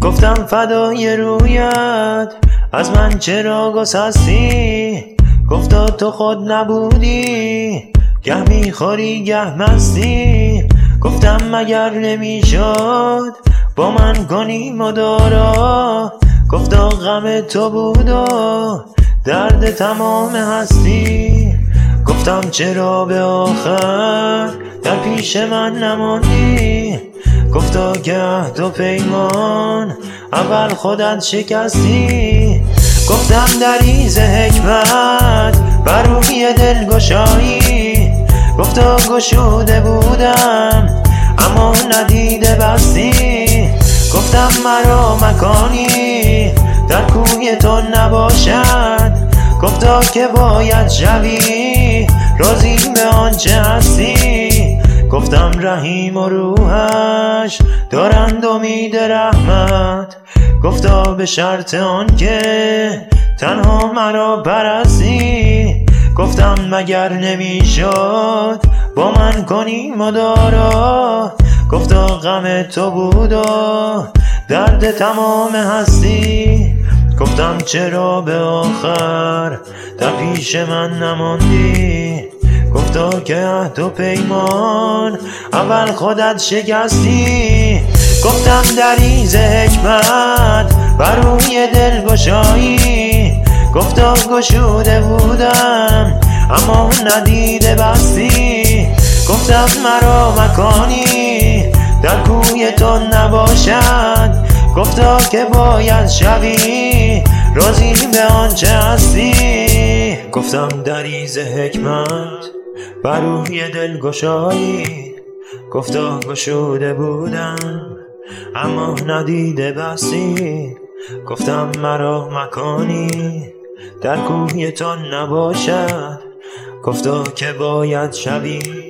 گفتم فدای رویت از من چرا گسستی گفتا تو خود نبودی گه می خوری گه مستی؟ گفتم مگر نمی شد با من کنی مدارا؟ گفتا غم تو بود و درد تمام هستی. گفتم چرا به آخر در پیش من نماندی گفتا که تو پیمان اول خودت شکستی. گفتم دریز حکمت بر روی دل گشایی. گفتا گشوده بودم اما ندیده بستی. گفتم مرا مکانی در کوی تو نباشد. گفتا که باید شوی راضی به آنچه هستی. گفتم رحیم و روحش دارند امید رحمت. گفتا به شرط آنکه تنها مرا پرستی گفتم مگر نمی‌شد با من کنی مدارا. گفتا غم تو بود و درد تمام هستی. گفتم چرا به آخر در پیش من نماندی؟ گفتا که عهد و پیمان اول خودت شکستی. گفتم دریز حکمت بر روی دل گشایی. گفتا گشوده بودم اما ندیده بستی. گفتم مرا مکانی در کوی تو نباشد. گفتا که باید شوی راضی به آنچه هستی. گفتم دریز حکمت بر روی دل گشایی. گفتا گشوده بودم اما ندیده بستی. گفتم مرا مکانی در کوی تو نباشد. گفتا که باید شوی.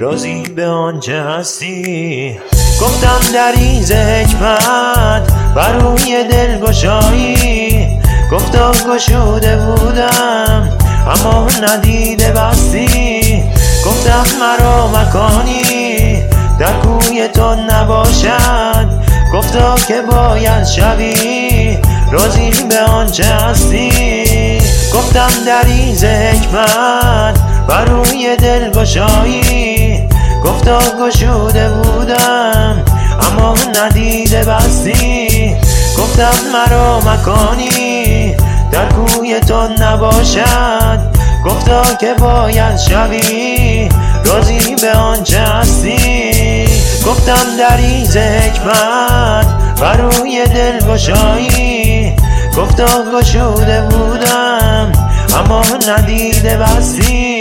راضی به آنچه هستی؟ گفتم دریز حکمت بر روی دل گشایی. گفتا گشوده بودم اما ندیده بستی. گفتم مرا مکانی در کوی تو نباشد. گفتا که باید شوی راضی به آنچه هستی. گفتم دریز حکمت بر روی دل گشایی گفتا گشوده بودم اما ندیده بستی. گفتم مرا مکانی در کوی تو نباشد. گفتا که باید شوی راضی به آنچه هستی. گفتم دریز حکمت بر روی دل گشایی گفتا گشوده بودم اما ندیده بستی.